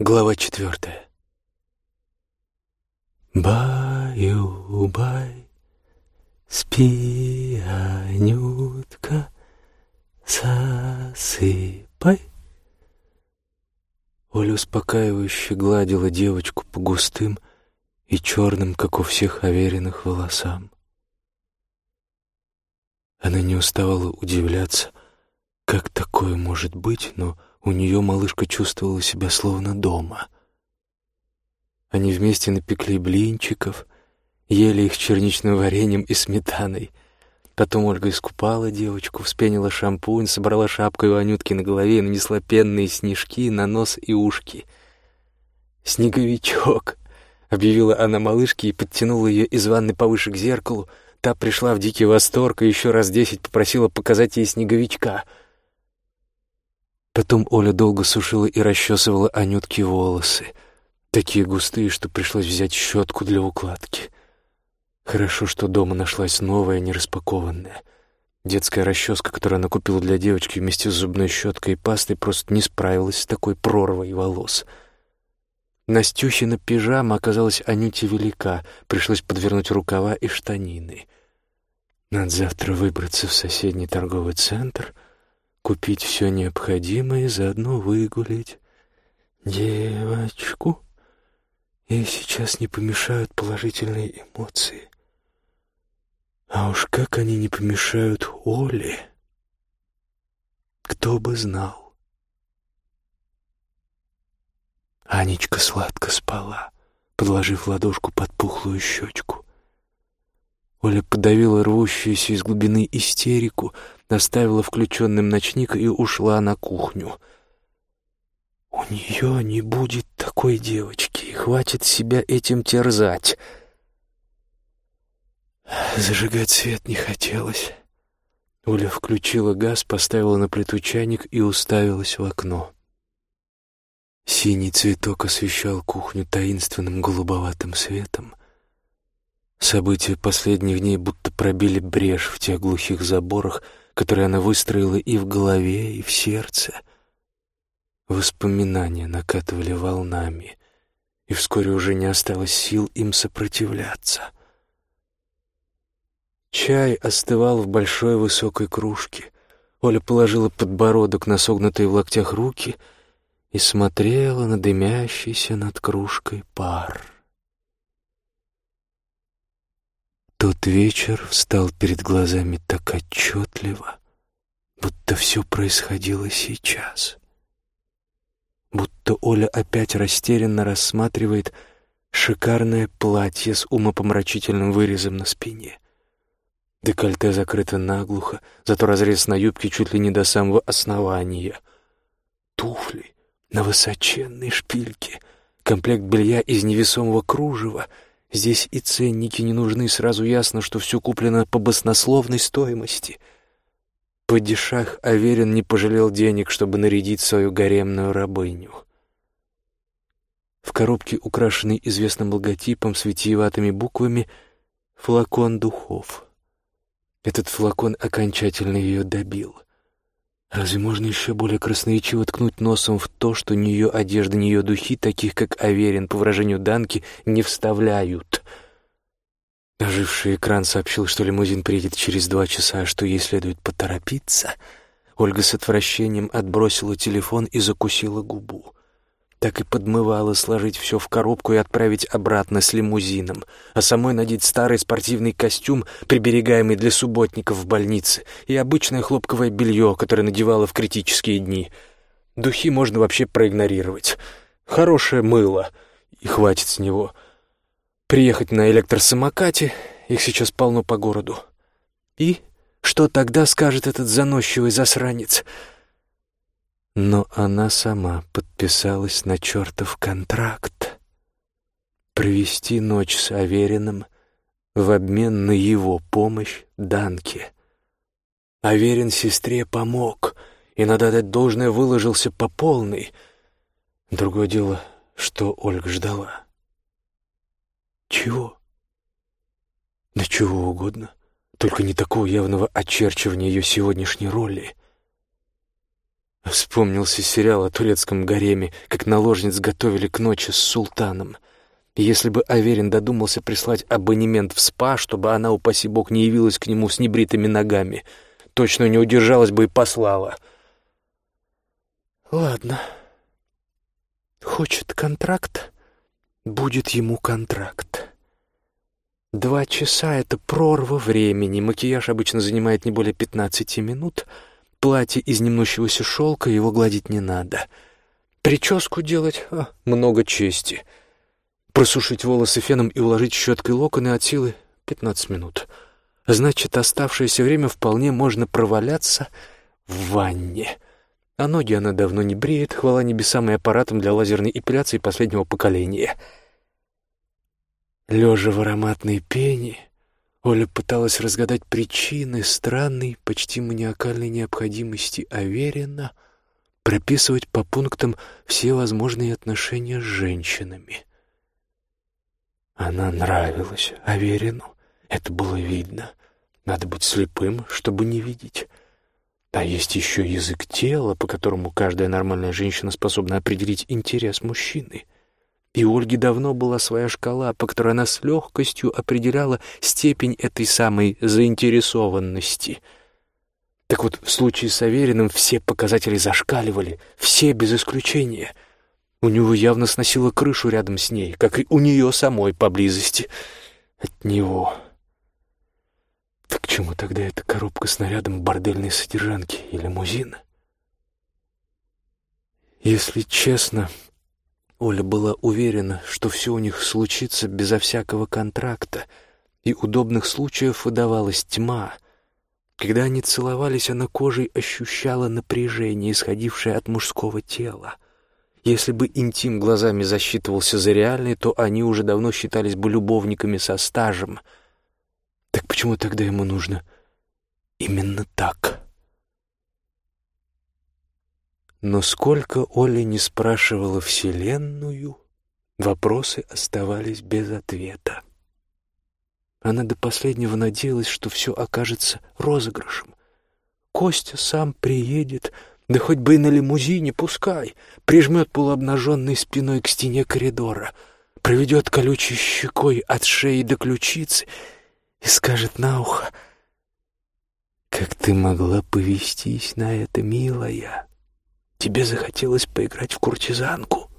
Глава четвертая. Баю-бай, спи, Анютка, засыпай. Оля успокаивающе гладила девочку по густым и черным, как у всех оверенных, волосам. Она не уставала удивляться, как такое может быть, но у нее малышка чувствовала себя словно дома. Они вместе напекли блинчиков, ели их черничным вареньем и сметаной. Потом Ольга искупала девочку, вспенила шампунь, собрала шапку у Анютки на голове и нанесла пенные снежки на нос и ушки. «Снеговичок!» — объявила она малышке и подтянула ее из ванны повыше к зеркалу. Та пришла в дикий восторг и еще раз десять попросила показать ей снеговичка — Потом Оля долго сушила и расчесывала Анютке волосы, такие густые, что пришлось взять щетку для укладки. Хорошо, что дома нашлась новая, нераспакованная. Детская расческа, которую она купила для девочки вместе с зубной щеткой и пастой, просто не справилась с такой прорвой волос. Настюхина пижама оказалась Анюте велика, пришлось подвернуть рукава и штанины. Надо завтра выбраться в соседний торговый центр — купить все необходимое и заодно выгулить девочку. Ей сейчас не помешают положительные эмоции. А уж как они не помешают Оле, кто бы знал. Анечка сладко спала, подложив ладошку под пухлую щечку. Оля подавила рвущуюся из глубины истерику, наставила включенным ночник и ушла на кухню. «У нее не будет такой девочки, хватит себя этим терзать». Зажигать свет не хотелось. Оля включила газ, поставила на плиту чайник и уставилась в окно. Синий цветок освещал кухню таинственным голубоватым светом. События последних дней будто пробили брешь в тех глухих заборах, которые она выстроила и в голове, и в сердце. Воспоминания накатывали волнами, и вскоре уже не осталось сил им сопротивляться. Чай остывал в большой высокой кружке. Оля положила подбородок на согнутые в локтях руки и смотрела на дымящийся над кружкой пар. Тот вечер встал перед глазами так отчетливо, будто все происходило сейчас. Будто Оля опять растерянно рассматривает шикарное платье с умопомрачительным вырезом на спине. Декольте закрыто наглухо, зато разрез на юбке чуть ли не до самого основания. Туфли на высоченной шпильке, комплект белья из невесомого кружева — Здесь и ценники не нужны, сразу ясно, что все куплено по баснословной стоимости. Падишах Аверин не пожалел денег, чтобы нарядить свою гаремную рабыню. В коробке, украшенной известным логотипом с витиеватыми буквами, флакон духов. Этот флакон окончательно ее добил — Разве можно еще более красноречиво ткнуть носом в то, что ни ее одежда, ни ее духи, таких как Аверин, по выражению Данки, не вставляют? Оживший экран сообщил, что лимузин приедет через два часа, а что ей следует поторопиться. Ольга с отвращением отбросила телефон и закусила губу так и подмывало сложить все в коробку и отправить обратно с лимузином, а самой надеть старый спортивный костюм, приберегаемый для субботников в больнице, и обычное хлопковое белье, которое надевала в критические дни. Духи можно вообще проигнорировать. Хорошее мыло, и хватит с него. Приехать на электросамокате, их сейчас полно по городу. И что тогда скажет этот заносчивый засранец — но она сама подписалась на чертов контракт. Провести ночь с Авериным в обмен на его помощь Данке. Аверин сестре помог, и, надо дать должное, выложился по полной. Другое дело, что Ольга ждала. Чего? Да чего угодно, только не такого явного очерчивания ее сегодняшней роли — Вспомнился сериал о турецком гареме, как наложниц готовили к ночи с султаном. И если бы Аверин додумался прислать абонемент в СПА, чтобы она, упаси бог, не явилась к нему с небритыми ногами, точно не удержалась бы и послала. Ладно. Хочет контракт, будет ему контракт. Два часа — это прорва времени. Макияж обычно занимает не более пятнадцати минут. Платье из немнущегося шелка его гладить не надо. Прическу делать а, — много чести. Просушить волосы феном и уложить щеткой локоны от силы — пятнадцать минут. Значит, оставшееся время вполне можно проваляться в ванне. А ноги она давно не бреет, хвала небесам и аппаратом для лазерной эпиляции последнего поколения — Лежа в ароматной пене, Оля пыталась разгадать причины странной, почти маниакальной необходимости Аверина прописывать по пунктам все возможные отношения с женщинами. Она нравилась Аверину, это было видно. Надо быть слепым, чтобы не видеть. А есть еще язык тела, по которому каждая нормальная женщина способна определить интерес мужчины — и у Ольги давно была своя шкала, по которой она с легкостью определяла степень этой самой заинтересованности. Так вот, в случае с Авериным все показатели зашкаливали, все без исключения. У него явно сносило крышу рядом с ней, как и у нее самой поблизости от него. Так чему тогда эта коробка с нарядом бордельной содержанки и лимузина? Если честно, Оля была уверена, что все у них случится безо всякого контракта, и удобных случаев выдавалась тьма. Когда они целовались, она кожей ощущала напряжение, исходившее от мужского тела. Если бы интим глазами засчитывался за реальный, то они уже давно считались бы любовниками со стажем. Так почему тогда ему нужно именно так?» Но сколько Оля не спрашивала Вселенную, вопросы оставались без ответа. Она до последнего надеялась, что все окажется розыгрышем. Костя сам приедет, да хоть бы и на лимузине, пускай, прижмет полуобнаженной спиной к стене коридора, проведет колючей щекой от шеи до ключицы и скажет на ухо, «Как ты могла повестись на это, милая?» Тебе захотелось поиграть в куртизанку.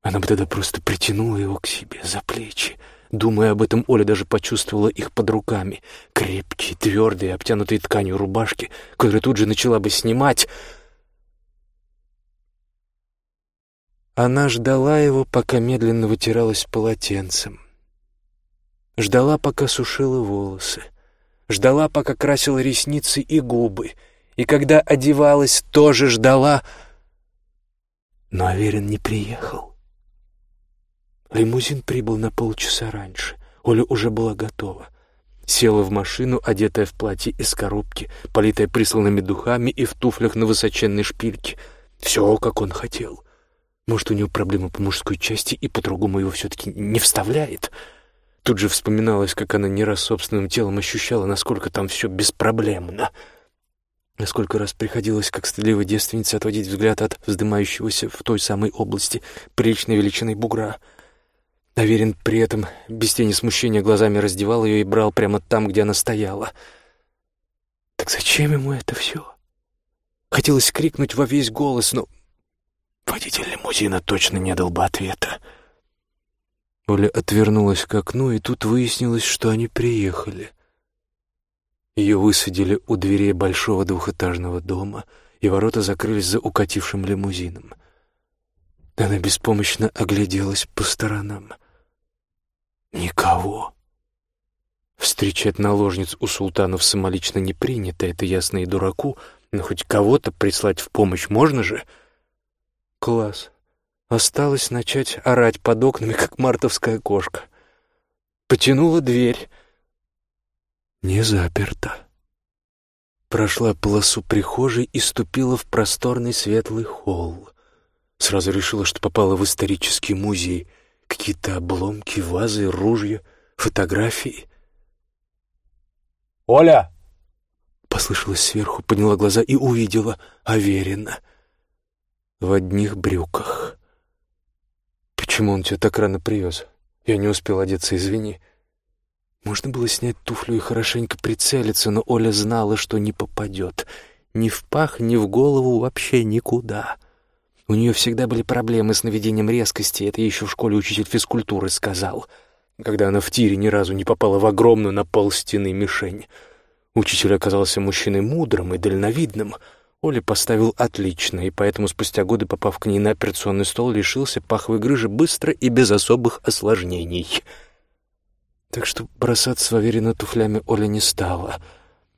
Она бы тогда просто притянула его к себе за плечи. Думая об этом, Оля даже почувствовала их под руками. Крепкие, твердые, обтянутые тканью рубашки, которые тут же начала бы снимать. Она ждала его, пока медленно вытиралась полотенцем. Ждала, пока сушила волосы. Ждала, пока красила ресницы и губы — и когда одевалась, тоже ждала. Но Аверин не приехал. Лимузин прибыл на полчаса раньше. Оля уже была готова. Села в машину, одетая в платье из коробки, политая присланными духами и в туфлях на высоченной шпильке. Все, как он хотел. Может, у него проблемы по мужской части, и по-другому его все-таки не вставляет. Тут же вспоминалось, как она не раз собственным телом ощущала, насколько там все беспроблемно — Насколько раз приходилось, как стыдливой девственнице, отводить взгляд от вздымающегося в той самой области приличной величины бугра. Наверен при этом, без тени смущения, глазами раздевал ее и брал прямо там, где она стояла. Так зачем ему это все? Хотелось крикнуть во весь голос, но водитель лимузина точно не дал бы ответа. Оля отвернулась к окну, и тут выяснилось, что они приехали. Ее высадили у дверей большого двухэтажного дома, и ворота закрылись за укатившим лимузином. Она беспомощно огляделась по сторонам. Никого. Встречать наложниц у султанов самолично не принято, это ясно и дураку, но хоть кого-то прислать в помощь можно же? Класс. Осталось начать орать под окнами, как мартовская кошка. Потянула дверь — не заперта. Прошла полосу прихожей и ступила в просторный светлый холл. Сразу решила, что попала в исторический музей. Какие-то обломки, вазы, ружья, фотографии. «Оля!» Послышалось сверху, подняла глаза и увидела Аверина в одних брюках. «Почему он тебя так рано привез? Я не успел одеться, извини». Можно было снять туфлю и хорошенько прицелиться, но Оля знала, что не попадет. Ни в пах, ни в голову, вообще никуда. У нее всегда были проблемы с наведением резкости, это еще в школе учитель физкультуры сказал, когда она в тире ни разу не попала в огромную на пол стены мишень. Учитель оказался мужчиной мудрым и дальновидным. Оля поставил отлично, и поэтому спустя годы, попав к ней на операционный стол, лишился паховой грыжи быстро и без особых осложнений — так что бросаться в туфлями Оля не стала.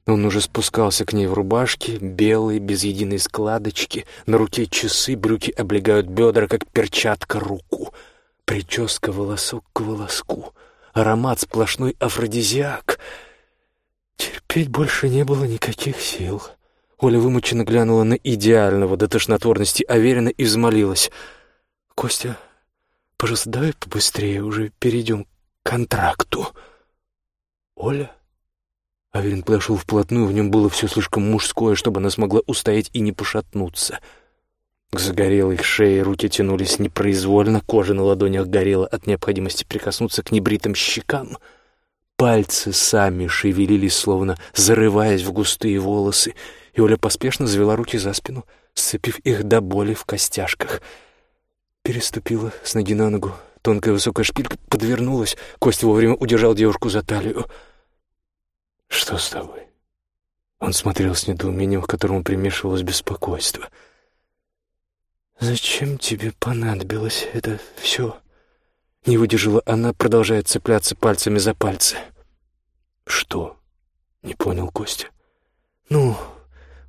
Он уже спускался к ней в рубашке, белой, без единой складочки, на руке часы, брюки облегают бедра, как перчатка руку. Прическа волосок к волоску, аромат сплошной афродизиак. Терпеть больше не было никаких сил. Оля вымученно глянула на идеального до тошнотворности Аверина и взмолилась. «Костя, пожалуйста, давай побыстрее, уже перейдем контракту. Оля? Аверин подошел вплотную, в нем было все слишком мужское, чтобы она смогла устоять и не пошатнуться. К загорелой шее руки тянулись непроизвольно, кожа на ладонях горела от необходимости прикоснуться к небритым щекам. Пальцы сами шевелились, словно зарываясь в густые волосы, и Оля поспешно завела руки за спину, сцепив их до боли в костяшках. Переступила с ноги на ногу, Тонкая высокая шпилька подвернулась. Костя вовремя удержал девушку за талию. «Что с тобой?» Он смотрел с недоумением, к которому примешивалось беспокойство. «Зачем тебе понадобилось это все?» Не выдержала она, продолжая цепляться пальцами за пальцы. «Что?» — не понял Костя. «Ну,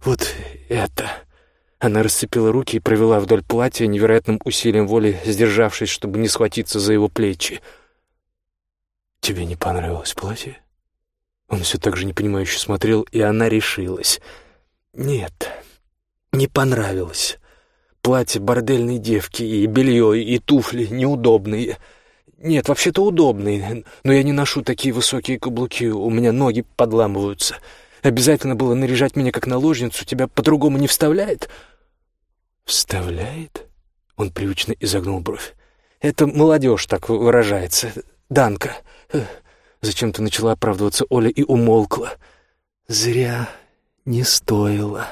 вот это...» Она расцепила руки и провела вдоль платья, невероятным усилием воли сдержавшись, чтобы не схватиться за его плечи. «Тебе не понравилось платье?» Он все так же непонимающе смотрел, и она решилась. «Нет, не понравилось. Платье бордельной девки, и белье, и туфли неудобные. Нет, вообще-то удобные, но я не ношу такие высокие каблуки, у меня ноги подламываются. Обязательно было наряжать меня как наложницу, тебя по-другому не вставляет?» «Вставляет?» Он привычно изогнул бровь. «Это молодежь так выражается. Данка». Зачем-то начала оправдываться Оля и умолкла. «Зря не стоило».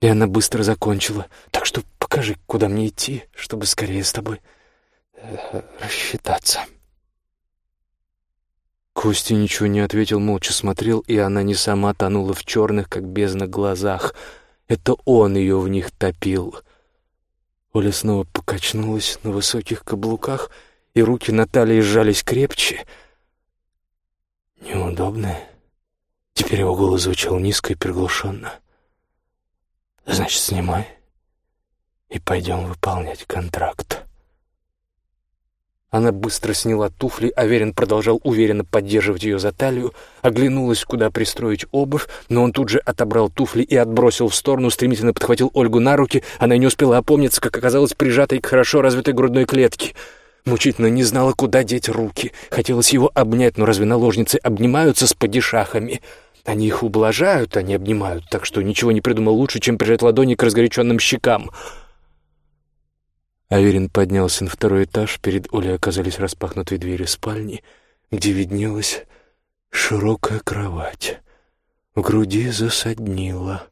И она быстро закончила. «Так что покажи, куда мне идти, чтобы скорее с тобой э, рассчитаться». Костя ничего не ответил, молча смотрел, и она не сама тонула в черных, как бездна, глазах — это он ее в них топил. Оля снова покачнулась на высоких каблуках, и руки Натальи сжались крепче. Неудобно. Теперь его голос звучал низко и приглушенно. «Значит, снимай и пойдем выполнять контракт». Она быстро сняла туфли, Аверин продолжал уверенно поддерживать ее за талию, оглянулась, куда пристроить обувь, но он тут же отобрал туфли и отбросил в сторону, стремительно подхватил Ольгу на руки, она не успела опомниться, как оказалась прижатой к хорошо развитой грудной клетке. Мучительно не знала, куда деть руки. Хотелось его обнять, но разве наложницы обнимаются с падишахами? Они их ублажают, они обнимают, так что ничего не придумал лучше, чем прижать ладони к разгоряченным щекам — Аверин поднялся на второй этаж, перед Олей оказались распахнутые двери спальни, где виднелась широкая кровать. В груди засаднило.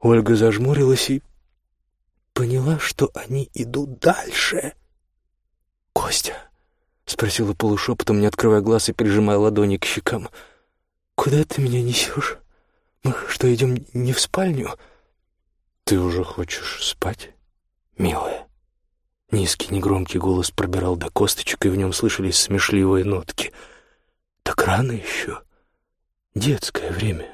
Ольга зажмурилась и поняла, что они идут дальше. «Костя?» — спросила полушепотом, не открывая глаз и прижимая ладони к щекам. «Куда ты меня несешь? Мы что, идем не в спальню?» «Ты уже хочешь спать, милая?» Низкий, негромкий голос пробирал до косточек, и в нем слышались смешливые нотки. «Так рано еще. Детское время».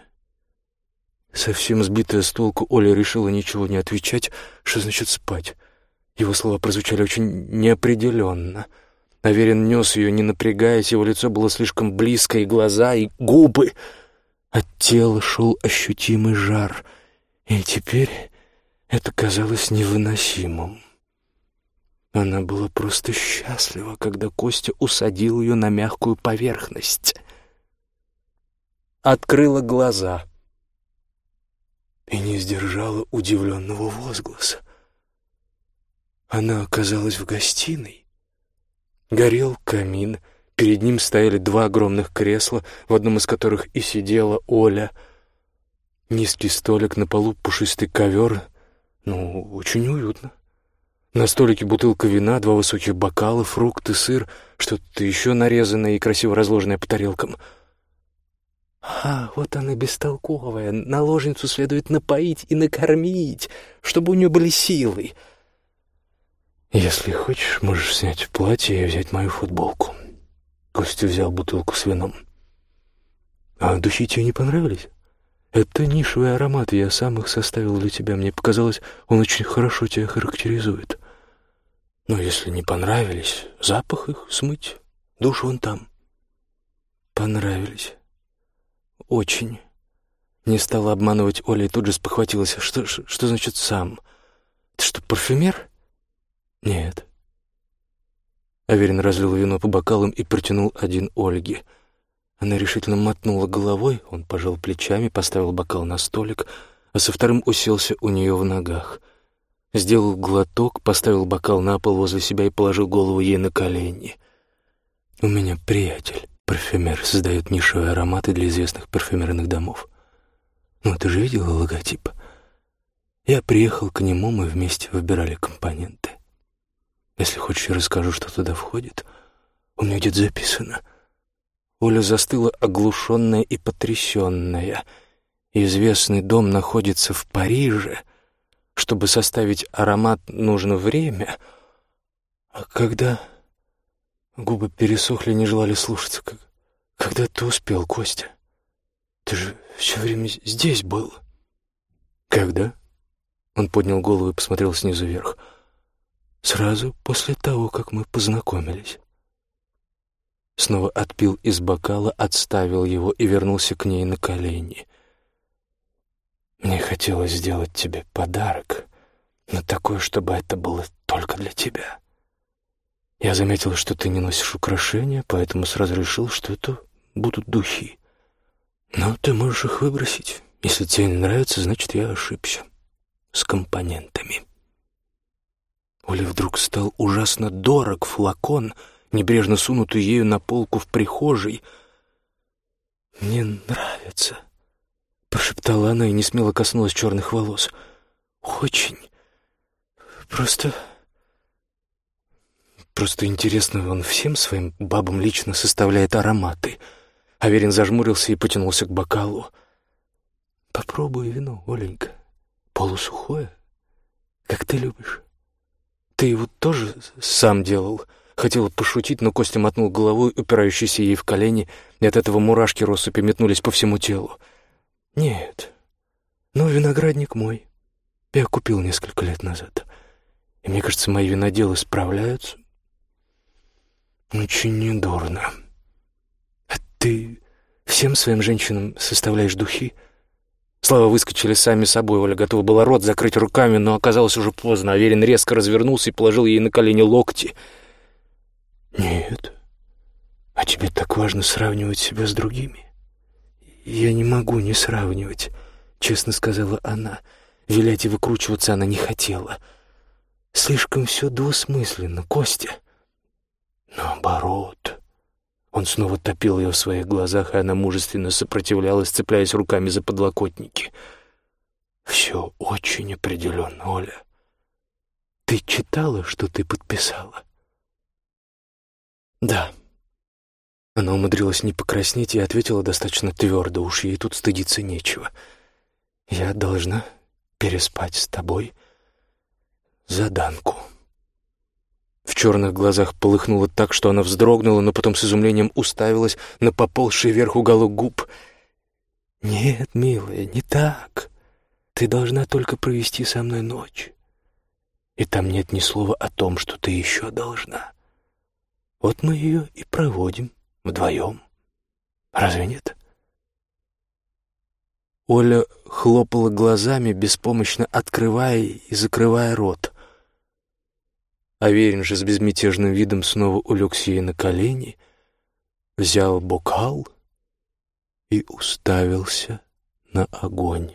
Совсем сбитая с толку, Оля решила ничего не отвечать, что значит спать. Его слова прозвучали очень неопределенно. Наверен нес ее, не напрягаясь, его лицо было слишком близко, и глаза, и губы. От тела шел ощутимый жар, и теперь это казалось невыносимым. Она была просто счастлива, когда Костя усадил ее на мягкую поверхность. Открыла глаза. и не сдержала удивленного возгласа. Она оказалась в гостиной. Горел камин, перед ним стояли два огромных кресла, в одном из которых и сидела Оля. Низкий столик, на полу пушистый ковер. Ну, очень уютно. На столике бутылка вина, два высоких бокала, фрукты, сыр, что-то еще нарезанное и красиво разложенное по тарелкам. А, вот она бестолковая. Наложницу следует напоить и накормить, чтобы у нее были силы. «Если хочешь, можешь снять платье и взять мою футболку». Костя взял бутылку с вином. «А духи тебе не понравились? Это нишевый аромат, я сам их составил для тебя. Мне показалось, он очень хорошо тебя характеризует. Но если не понравились, запах их смыть. Душ вон там». «Понравились. Очень». Не стала обманывать Оля и тут же спохватилась. «Что, что, что значит «сам»? Ты что, парфюмер?» «Нет». Аверин разлил вино по бокалам и протянул один Ольге. Она решительно мотнула головой, он пожал плечами, поставил бокал на столик, а со вторым уселся у нее в ногах. Сделал глоток, поставил бокал на пол возле себя и положил голову ей на колени. «У меня приятель, парфюмер, создает нишевые ароматы для известных парфюмерных домов. Ну, ты же видела логотип?» Я приехал к нему, мы вместе выбирали компоненты. Если хочешь, я расскажу, что туда входит. У меня где-то записано. Оля застыла оглушенная и потрясенная. Известный дом находится в Париже. Чтобы составить аромат, нужно время. А когда... Губы пересохли, не желали слушаться. Как... Когда ты успел, Костя? Ты же все время здесь был. Когда? Он поднял голову и посмотрел снизу вверх. — Сразу после того, как мы познакомились. Снова отпил из бокала, отставил его и вернулся к ней на колени. Мне хотелось сделать тебе подарок, но такое, чтобы это было только для тебя. Я заметил, что ты не носишь украшения, поэтому сразу решил, что это будут духи. Но ты можешь их выбросить. Если тебе не нравится, значит, я ошибся. С компонентами. Оле вдруг стал ужасно дорог флакон, небрежно сунутый ею на полку в прихожей. «Мне нравится», — прошептала она и не смело коснулась черных волос. «Очень. Просто... Просто интересно, он всем своим бабам лично составляет ароматы». Аверин зажмурился и потянулся к бокалу. «Попробуй вино, Оленька. Полусухое, как ты любишь». «Ты его тоже сам делал?» Хотела пошутить, но Костя мотнул головой, упирающийся ей в колени, и от этого мурашки россыпи метнулись по всему телу. «Нет, но виноградник мой. Я купил несколько лет назад. И мне кажется, мои виноделы справляются очень недурно. А ты всем своим женщинам составляешь духи?» Слова выскочили сами собой. Оля готова была рот закрыть руками, но оказалось уже поздно. Аверин резко развернулся и положил ей на колени локти. «Нет. А тебе так важно сравнивать себя с другими?» «Я не могу не сравнивать», — честно сказала она. Вилять и выкручиваться она не хотела. «Слишком все двусмысленно, Костя». «Наоборот», он снова топил ее в своих глазах, и она мужественно сопротивлялась, цепляясь руками за подлокотники. «Все очень определенно, Оля. Ты читала, что ты подписала?» «Да». Она умудрилась не покраснеть и ответила достаточно твердо, уж ей тут стыдиться нечего. «Я должна переспать с тобой за Данку». В черных глазах полыхнуло так, что она вздрогнула, но потом с изумлением уставилась на поползший вверх уголок губ. «Нет, милая, не так. Ты должна только провести со мной ночь. И там нет ни слова о том, что ты еще должна. Вот мы ее и проводим вдвоем. Разве нет?» Оля хлопала глазами, беспомощно открывая и закрывая рот. Аверин же с безмятежным видом снова улегся ей на колени, взял бокал и уставился на огонь.